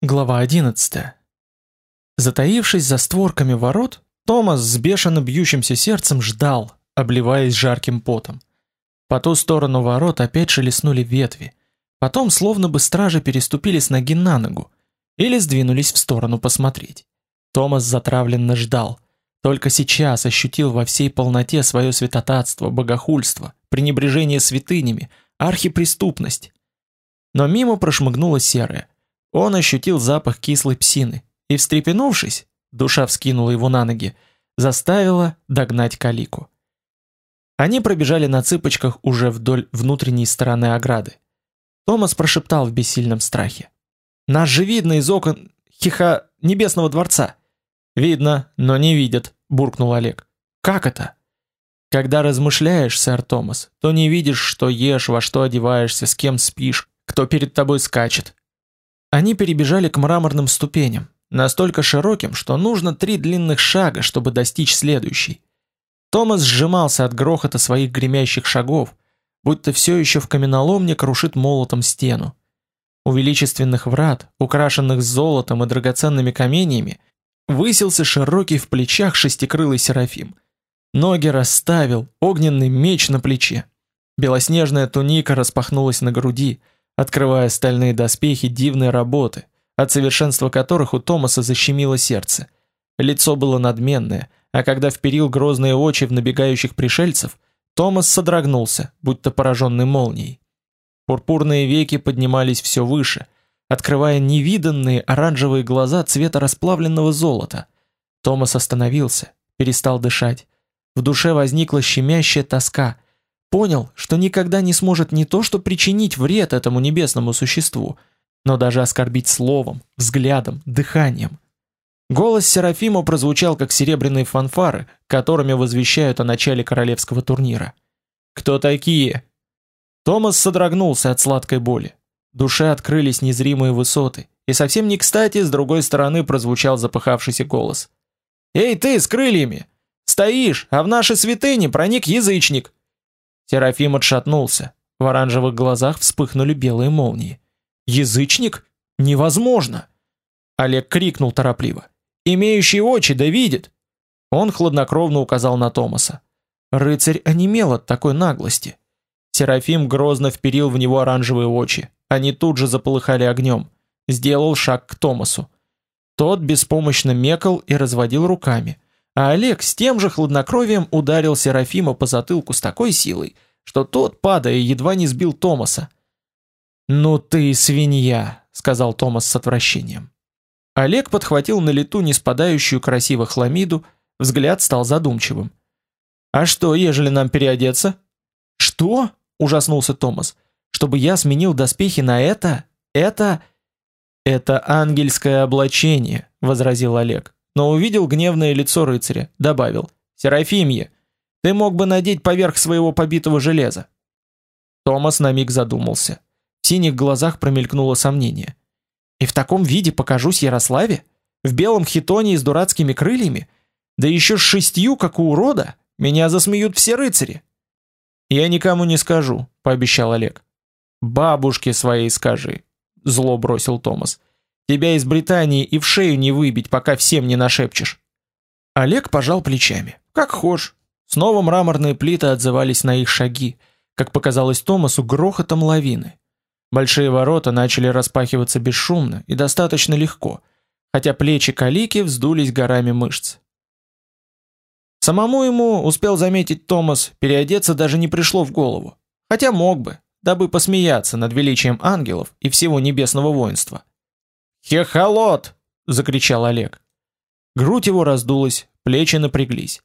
Глава 11. Затаившись за створками ворот, Томас с бешено бьющимся сердцем ждал, обливаясь жарким потом. По ту сторону ворот опять шелестнули ветви. Потом словно бы стражи переступили с ноги на ногу или сдвинулись в сторону посмотреть. Томас затравленно ждал. Только сейчас ощутил во всей полноте свое святотатство, богохульство, пренебрежение святынями, архипреступность. Но мимо прошмыгнула серая – он ощутил запах кислой псины и, встрепенувшись, душа вскинула его на ноги, заставила догнать Калику. Они пробежали на цыпочках уже вдоль внутренней стороны ограды. Томас прошептал в бессильном страхе: "Нас же видно из окон хиха небесного дворца". "Видно, но не видят", буркнул Олег. "Как это?" Когда размышляешь, сэр Томас, то не видишь, что ешь, во что одеваешься, с кем спишь, кто перед тобой скачет. Они перебежали к мраморным ступеням, настолько широким, что нужно три длинных шага, чтобы достичь следующей. Томас сжимался от грохота своих гремящих шагов, будто все еще в каменоломне крушит молотом стену. У величественных врат, украшенных золотом и драгоценными каменьями, высился широкий в плечах шестикрылый серафим. Ноги расставил, огненный меч на плече. Белоснежная туника распахнулась на груди, открывая стальные доспехи дивной работы, от совершенства которых у Томаса защемило сердце. Лицо было надменное, а когда вперил грозные очи в набегающих пришельцев, Томас содрогнулся, будто пораженный молнией. Пурпурные веки поднимались все выше, открывая невиданные оранжевые глаза цвета расплавленного золота. Томас остановился, перестал дышать. В душе возникла щемящая тоска – Понял, что никогда не сможет не то что причинить вред этому небесному существу, но даже оскорбить словом, взглядом, дыханием. Голос Серафима прозвучал как серебряные фанфары, которыми возвещают о начале королевского турнира. «Кто такие?» Томас содрогнулся от сладкой боли. Душе открылись незримые высоты, и совсем не кстати с другой стороны прозвучал запыхавшийся голос. «Эй ты, с крыльями! Стоишь, а в наши святыни проник язычник!» Серафим отшатнулся. В оранжевых глазах вспыхнули белые молнии. Язычник? Невозможно. Олег крикнул торопливо: "Имеющий очи да видит!" Он хладнокровно указал на Томаса. Рыцарь онемел от такой наглости. Серафим грозно вперил в него оранжевые очи. Они тут же заполыхали огнем. Сделал шаг к Томасу. Тот беспомощно мекал и разводил руками а Олег с тем же хладнокровием ударил Серафима по затылку с такой силой, что тот, падая, едва не сбил Томаса. «Ну ты свинья», — сказал Томас с отвращением. Олег подхватил на лету не спадающую красиво хламиду, взгляд стал задумчивым. «А что, ежели нам переодеться?» «Что?» — ужаснулся Томас. «Чтобы я сменил доспехи на это? Это...» «Это ангельское облачение», — возразил Олег но увидел гневное лицо рыцаря, добавил: "Серафимье, ты мог бы надеть поверх своего побитого железа". Томас на миг задумался. В синих глазах промелькнуло сомнение. И в таком виде покажусь Ярославе, в белом хитоне с дурацкими крыльями, да еще с шестью, как у урода, меня засмеют все рыцари. Я никому не скажу, пообещал Олег. Бабушке своей скажи, зло бросил Томас. Тебя из Британии и в шею не выбить, пока всем не нашепчешь. Олег пожал плечами. Как хошь. Снова мраморные плиты отзывались на их шаги, как показалось Томасу грохотом лавины. Большие ворота начали распахиваться бесшумно и достаточно легко, хотя плечи Калики вздулись горами мышц. Самому ему, успел заметить Томас, переодеться даже не пришло в голову. Хотя мог бы, дабы посмеяться над величием ангелов и всего небесного воинства. «Хехолот!» — закричал Олег. Грудь его раздулась, плечи напряглись.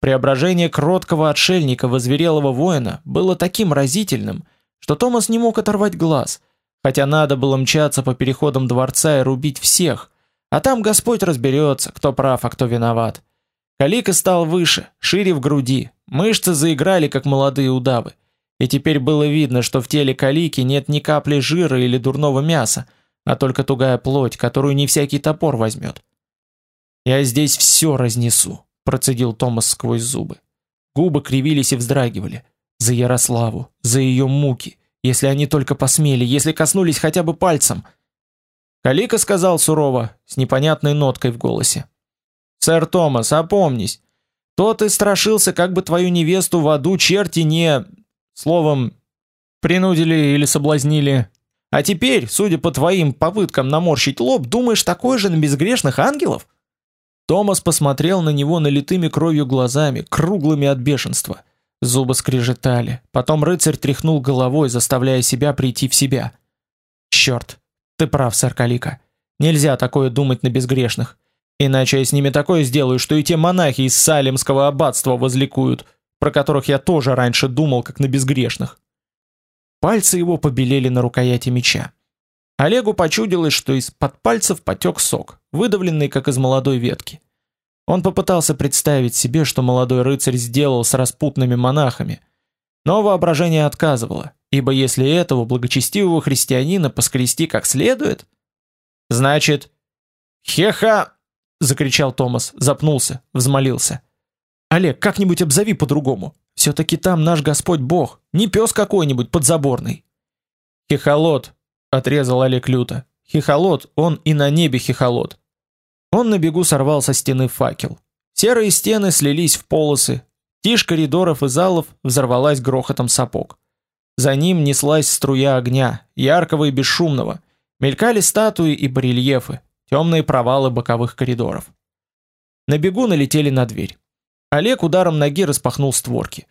Преображение кроткого отшельника в озверелого воина было таким разительным, что Томас не мог оторвать глаз, хотя надо было мчаться по переходам дворца и рубить всех, а там Господь разберется, кто прав, а кто виноват. Калика стал выше, шире в груди, мышцы заиграли, как молодые удавы, и теперь было видно, что в теле Калики нет ни капли жира или дурного мяса, а только тугая плоть, которую не всякий топор возьмет. «Я здесь все разнесу», — процедил Томас сквозь зубы. Губы кривились и вздрагивали. За Ярославу, за ее муки, если они только посмели, если коснулись хотя бы пальцем. Калика сказал сурово, с непонятной ноткой в голосе. «Сэр Томас, опомнись. То ты страшился, как бы твою невесту в аду черти не... Словом, принудили или соблазнили. А теперь, судя по твоим попыткам наморщить лоб, думаешь такое же на безгрешных ангелов?» Томас посмотрел на него налитыми кровью глазами, круглыми от бешенства. Зубы скрежетали. Потом рыцарь тряхнул головой, заставляя себя прийти в себя. «Черт, ты прав, сэр Калика. Нельзя такое думать на безгрешных. Иначе я с ними такое сделаю, что и те монахи из Салемского аббатства возликуют, про которых я тоже раньше думал, как на безгрешных». Пальцы его побелели на рукояти меча. Олегу почудилось, что из-под пальцев потек сок, выдавленный как из молодой ветки. Он попытался представить себе, что молодой рыцарь сделал с распутными монахами, но воображение отказывало, ибо если этого благочестивого христианина поскрести как следует, значит, хеха, закричал Томас, запнулся, взмолился. Олег, как-нибудь обзови по-другому. Все таки там наш Господь Бог, не пес какой-нибудь подзаборный. Хехолот, отрезал Олег люто. Хихолот, он и на небе хихолот. Он на бегу сорвал со стены факел. Серые стены слились в полосы. Тишь коридоров и залов взорвалась грохотом сапог. За ним неслась струя огня, яркого и бесшумного. Мелькали статуи и барельефы, темные провалы боковых коридоров. На бегу налетели на дверь. Олег ударом ноги распахнул створки.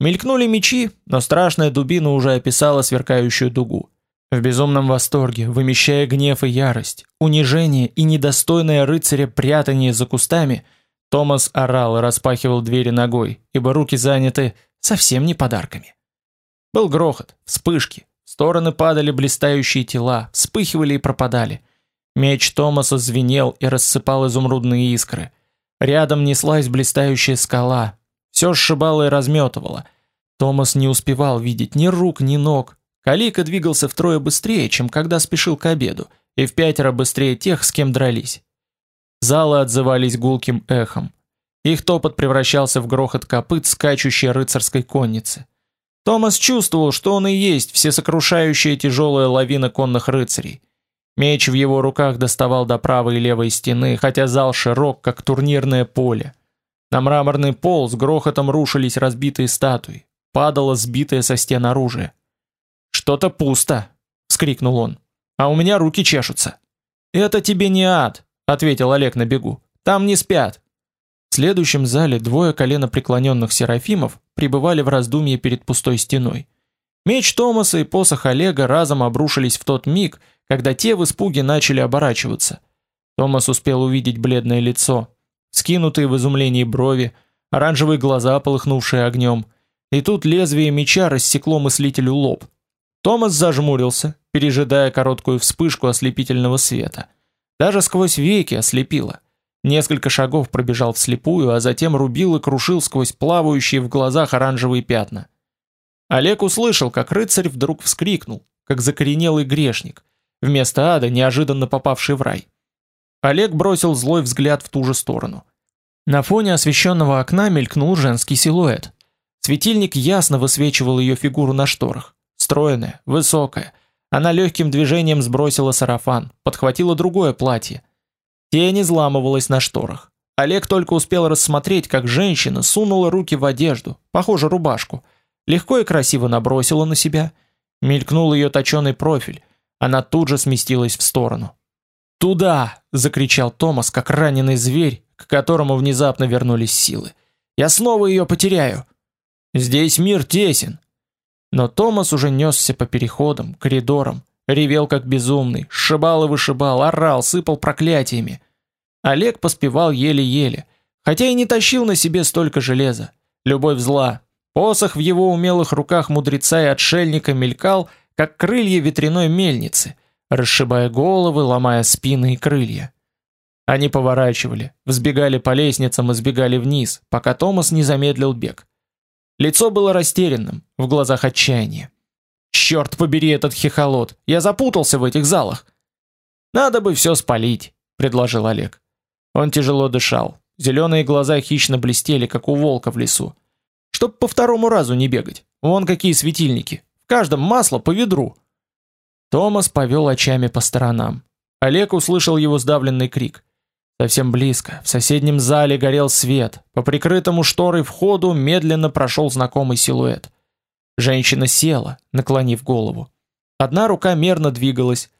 Мелькнули мечи, но страшная дубина уже описала сверкающую дугу. В безумном восторге, вымещая гнев и ярость, унижение и недостойное рыцаря прятание за кустами, Томас орал и распахивал двери ногой, ибо руки заняты совсем не подарками. Был грохот, вспышки, в стороны падали блистающие тела, вспыхивали и пропадали. Меч Томаса звенел и рассыпал изумрудные искры. Рядом неслась блистающая скала, все сшибало и разметывало. Томас не успевал видеть ни рук, ни ног, Калика двигался втрое быстрее, чем когда спешил к обеду, и в пятеро быстрее тех, с кем дрались. Залы отзывались гулким эхом. Их топот превращался в грохот копыт скачущей рыцарской конницы. Томас чувствовал, что он и есть всесокрушающая тяжелая лавина конных рыцарей. Меч в его руках доставал до правой и левой стены, хотя зал широк, как турнирное поле. На мраморный пол с грохотом рушились разбитые статуи, падало сбитое со стен оружие. Что-то пусто, вскрикнул он. А у меня руки чешутся. Это тебе не ад, ответил Олег на бегу. Там не спят. В следующем зале двое коленопреклоненных серафимов пребывали в раздумье перед пустой стеной. Меч Томаса и посох Олега разом обрушились в тот миг, когда те в испуге начали оборачиваться. Томас успел увидеть бледное лицо, скинутые в изумлении брови, оранжевые глаза, полыхнувшие огнем, и тут лезвие меча рассекло мыслителю лоб. Томас зажмурился, пережидая короткую вспышку ослепительного света. Даже сквозь веки ослепило. Несколько шагов пробежал вслепую, а затем рубил и крушил сквозь плавающие в глазах оранжевые пятна. Олег услышал, как рыцарь вдруг вскрикнул, как закоренелый грешник, вместо ада неожиданно попавший в рай. Олег бросил злой взгляд в ту же сторону. На фоне освещенного окна мелькнул женский силуэт. Светильник ясно высвечивал ее фигуру на шторах. Стройная, высокая. Она легким движением сбросила сарафан, подхватила другое платье. Тень изламывалась на шторах. Олег только успел рассмотреть, как женщина сунула руки в одежду, похоже, рубашку, легко и красиво набросила на себя. Мелькнул ее точеный профиль. Она тут же сместилась в сторону. «Туда!» — закричал Томас, как раненый зверь, к которому внезапно вернулись силы. «Я снова ее потеряю!» «Здесь мир тесен. Но Томас уже несся по переходам, коридорам, ревел как безумный, сшибал и вышибал, орал, сыпал проклятиями. Олег поспевал еле-еле, хотя и не тащил на себе столько железа. Любовь зла. Посох в его умелых руках мудреца и отшельника мелькал, как крылья ветряной мельницы, расшибая головы, ломая спины и крылья. Они поворачивали, взбегали по лестницам и сбегали вниз, пока Томас не замедлил бег. Лицо было растерянным, в глазах отчаяние. Черт побери этот хихолот, я запутался в этих залах. Надо бы все спалить, предложил Олег. Он тяжело дышал. Зеленые глаза хищно блестели, как у волка в лесу. Чтоб по второму разу не бегать. Вон какие светильники. В каждом масло по ведру. Томас повел очами по сторонам. Олег услышал его сдавленный крик. Совсем близко, в соседнем зале горел свет. По прикрытому шторой входу медленно прошел знакомый силуэт. Женщина села, наклонив голову. Одна рука мерно двигалась.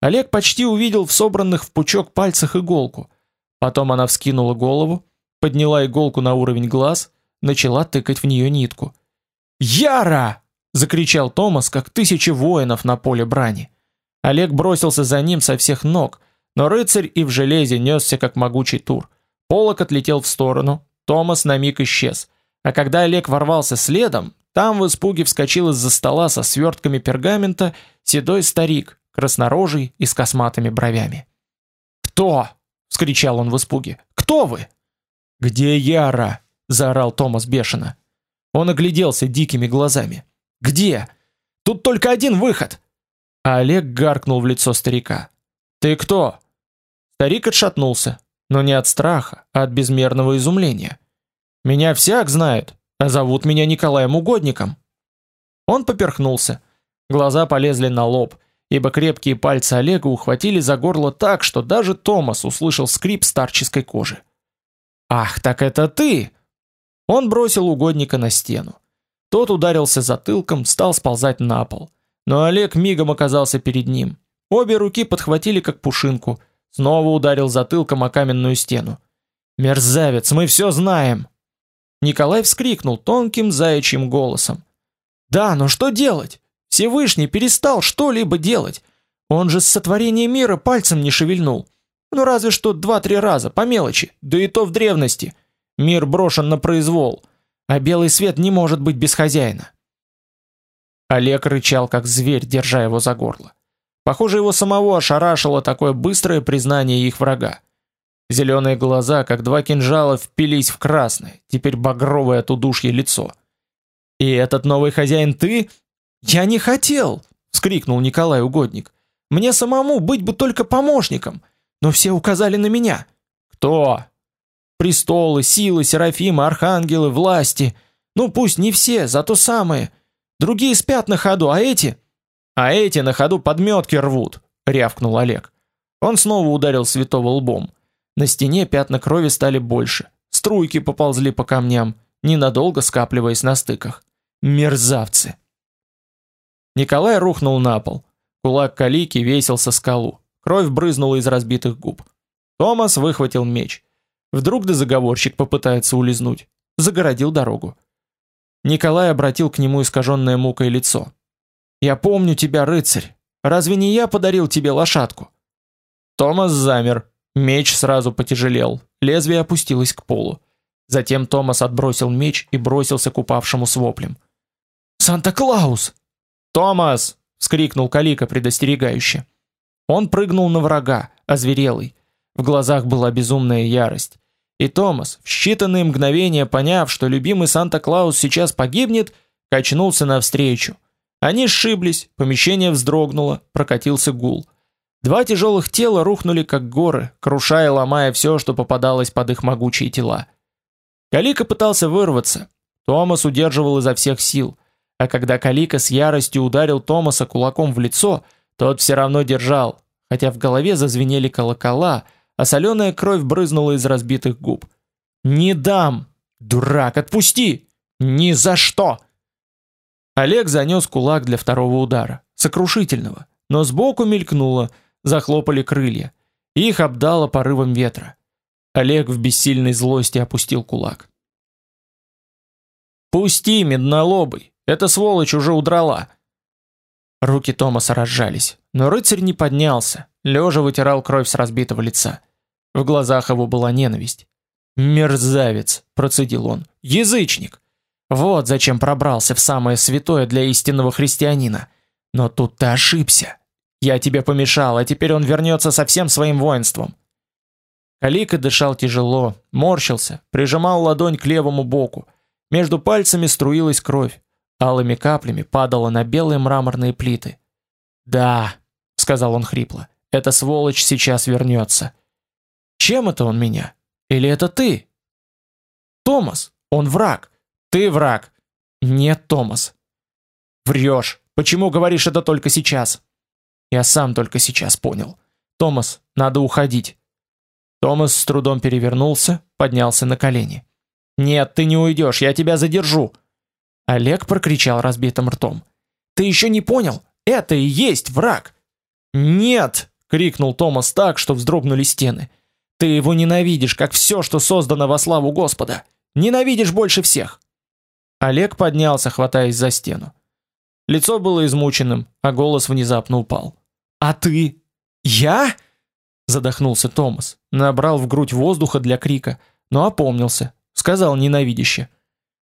Олег почти увидел в собранных в пучок пальцах иголку. Потом она вскинула голову, подняла иголку на уровень глаз, начала тыкать в нее нитку. «Яра!» — закричал Томас, как тысячи воинов на поле брани. Олег бросился за ним со всех ног, но рыцарь и в железе несся, как могучий тур. Полок отлетел в сторону, Томас на миг исчез. А когда Олег ворвался следом, там в испуге вскочил из-за стола со свертками пергамента седой старик, краснорожий и с косматыми бровями. «Кто?» — вскричал он в испуге. «Кто вы?» «Где Яра?» — заорал Томас бешено. Он огляделся дикими глазами. «Где? Тут только один выход!» А Олег гаркнул в лицо старика. «Ты кто?» Старик отшатнулся, но не от страха, а от безмерного изумления. «Меня всяк знает, а зовут меня Николаем Угодником». Он поперхнулся. Глаза полезли на лоб, ибо крепкие пальцы Олега ухватили за горло так, что даже Томас услышал скрип старческой кожи. «Ах, так это ты!» Он бросил угодника на стену. Тот ударился затылком, стал сползать на пол. Но Олег мигом оказался перед ним. Обе руки подхватили как пушинку. Снова ударил затылком о каменную стену. «Мерзавец, мы все знаем!» Николай вскрикнул тонким заячьим голосом. «Да, но что делать? Всевышний перестал что-либо делать. Он же с сотворения мира пальцем не шевельнул. Ну разве что два-три раза, по мелочи, да и то в древности. Мир брошен на произвол, а белый свет не может быть без хозяина. Олег рычал, как зверь, держа его за горло. Похоже, его самого ошарашило такое быстрое признание их врага. Зеленые глаза, как два кинжала, впились в красное, теперь багровое от удушья лицо. «И этот новый хозяин ты?» «Я не хотел!» — вскрикнул Николай Угодник. «Мне самому быть бы только помощником, но все указали на меня». «Кто?» Престолы, силы, серафимы, архангелы, власти. Ну пусть не все, зато самые. Другие спят на ходу, а эти... А эти на ходу подметки рвут, рявкнул Олег. Он снова ударил святого лбом. На стене пятна крови стали больше. Струйки поползли по камням, ненадолго скапливаясь на стыках. Мерзавцы. Николай рухнул на пол. Кулак Калики весил со скалу. Кровь брызнула из разбитых губ. Томас выхватил меч. Вдруг да заговорщик попытается улизнуть. Загородил дорогу. Николай обратил к нему искаженное мукой лицо. «Я помню тебя, рыцарь. Разве не я подарил тебе лошадку?» Томас замер. Меч сразу потяжелел. Лезвие опустилось к полу. Затем Томас отбросил меч и бросился к упавшему с воплем. «Санта-Клаус!» «Томас!» — вскрикнул Калика предостерегающе. Он прыгнул на врага, озверелый. В глазах была безумная ярость. И Томас, в считанные мгновения поняв, что любимый Санта-Клаус сейчас погибнет, качнулся навстречу. Они сшиблись, помещение вздрогнуло, прокатился гул. Два тяжелых тела рухнули как горы, крушая и ломая все, что попадалось под их могучие тела. Калика пытался вырваться. Томас удерживал изо всех сил. А когда Калика с яростью ударил Томаса кулаком в лицо, тот все равно держал, хотя в голове зазвенели колокола, а соленая кровь брызнула из разбитых губ. «Не дам! Дурак, отпусти! Ни за что!» Олег занес кулак для второго удара, сокрушительного, но сбоку мелькнуло, захлопали крылья. Их обдало порывом ветра. Олег в бессильной злости опустил кулак. «Пусти, меднолобый! Эта сволочь уже удрала!» Руки Томаса разжались, но рыцарь не поднялся, лежа вытирал кровь с разбитого лица. В глазах его была ненависть. «Мерзавец!» – процедил он. «Язычник! Вот зачем пробрался в самое святое для истинного христианина. Но тут ты ошибся. Я тебе помешал, а теперь он вернется со всем своим воинством». Калика дышал тяжело, морщился, прижимал ладонь к левому боку. Между пальцами струилась кровь алыми каплями падала на белые мраморные плиты. "Да", сказал он хрипло. "Эта сволочь сейчас вернется. Чем это он меня? Или это ты?" "Томас, он враг. Ты враг." "Нет, Томас." "Врешь. Почему говоришь это только сейчас?" "Я сам только сейчас понял. Томас, надо уходить. Томас с трудом перевернулся, поднялся на колени. Нет, ты не уйдешь, я тебя задержу. Олег прокричал разбитым ртом. Ты еще не понял? Это и есть враг. Нет, крикнул Томас так, что вздрогнули стены. Ты его ненавидишь, как все, что создано во славу Господа. Ненавидишь больше всех. Олег поднялся, хватаясь за стену. Лицо было измученным, а голос внезапно упал. А ты? Я? задохнулся Томас, набрал в грудь воздуха для крика, но опомнился, сказал ненавидяще: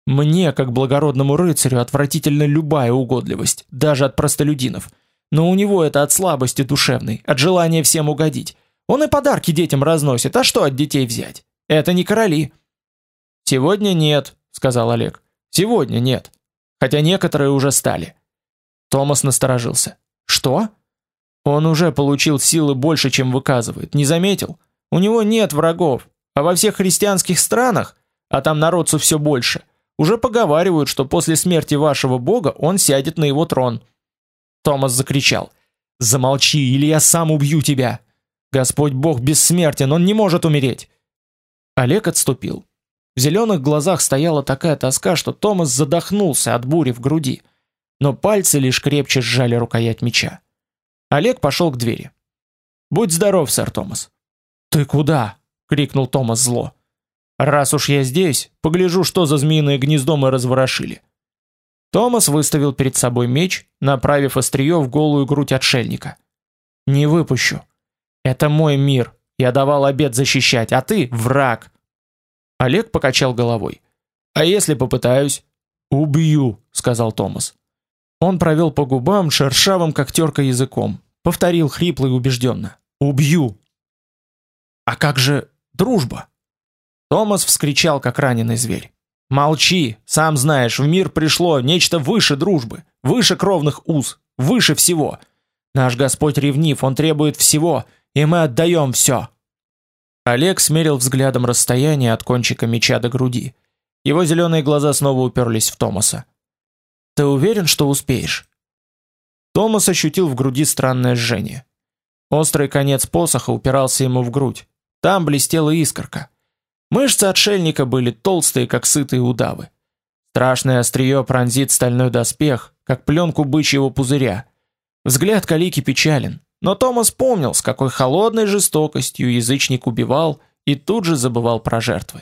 "Мне, как благородному рыцарю, отвратительна любая угодливость, даже от простолюдинов. Но у него это от слабости душевной, от желания всем угодить. Он и подарки детям разносит, а что от детей взять? Это не короли". "Сегодня нет", сказал Олег. "Сегодня нет. Хотя некоторые уже стали". Томас насторожился. "Что?" Он уже получил силы больше, чем выказывает. Не заметил? У него нет врагов, а во всех христианских странах, а там народцу все больше, уже поговаривают, что после смерти вашего бога он сядет на его трон. Томас закричал: "Замолчи, или я сам убью тебя! Господь Бог бессмертен, он не может умереть!" Олег отступил. В зеленых глазах стояла такая тоска, что Томас задохнулся от бури в груди, но пальцы лишь крепче сжали рукоять меча. Олег пошел к двери. Будь здоров, сэр Томас. Ты куда? крикнул Томас зло. Раз уж я здесь, погляжу, что за змеиное гнездо мы разворошили. Томас выставил перед собой меч, направив острие в голую грудь отшельника. Не выпущу. Это мой мир. Я давал обет защищать, а ты враг. Олег покачал головой. А если попытаюсь? Убью, сказал Томас. Он провел по губам шершавым как терка языком, повторил хрипло и убежденно: "Убью". А как же дружба? Томас вскричал как раненый зверь. Молчи, сам знаешь, в мир пришло нечто выше дружбы, выше кровных уз, выше всего. Наш Господь ревнив, он требует всего, и мы отдаем все. Олег смерил взглядом расстояние от кончика меча до груди. Его зеленые глаза снова уперлись в Томаса. Ты уверен, что успеешь? Томас ощутил в груди странное жжение. Острый конец посоха упирался ему в грудь. Там блестела искорка. Мышцы отшельника были толстые, как сытые удавы. Страшное острие пронзит стальной доспех, как пленку бычьего пузыря. Взгляд Калики печален, но Томас помнил, с какой холодной жестокостью язычник убивал и тут же забывал про жертвы.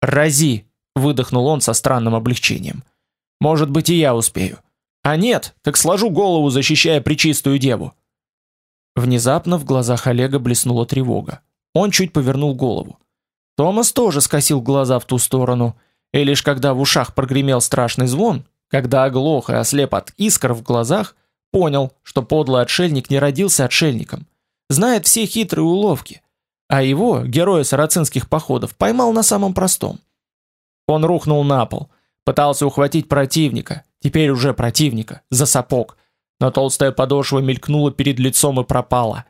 "Рази", выдохнул он со странным облегчением. Может быть, и я успею. А нет, так сложу голову, защищая пречистую деву. Внезапно в глазах Олега блеснула тревога. Он чуть повернул голову. Томас тоже скосил глаза в ту сторону, и лишь когда в ушах прогремел страшный звон, когда оглох и ослеп от искр в глазах, понял, что подлый отшельник не родился отшельником, знает все хитрые уловки, а его, героя сарацинских походов, поймал на самом простом. Он рухнул на пол, Пытался ухватить противника, теперь уже противника, за сапог, но толстая подошва мелькнула перед лицом и пропала.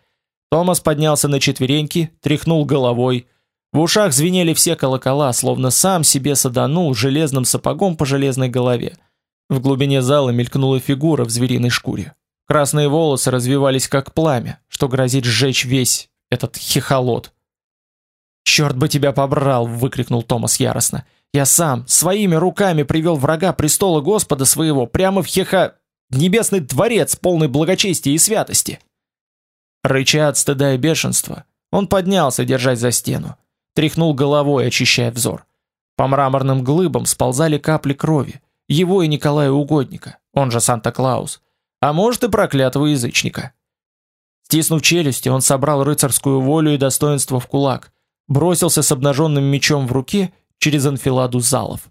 Томас поднялся на четвереньки, тряхнул головой. В ушах звенели все колокола, словно сам себе саданул железным сапогом по железной голове. В глубине зала мелькнула фигура в звериной шкуре. Красные волосы развивались как пламя, что грозит сжечь весь этот хихолот. «Черт бы тебя побрал!» — выкрикнул Томас яростно. Я сам своими руками привел врага престола Господа своего прямо в Хеха небесный дворец, полный благочестия и святости. Рыча от стыда и бешенства, он поднялся, держась за стену, тряхнул головой, очищая взор. По мраморным глыбам сползали капли крови, его и Николая Угодника, он же Санта-Клаус, а может и проклятого язычника. Стиснув челюсти, он собрал рыцарскую волю и достоинство в кулак, бросился с обнаженным мечом в руке через анфиладу залов.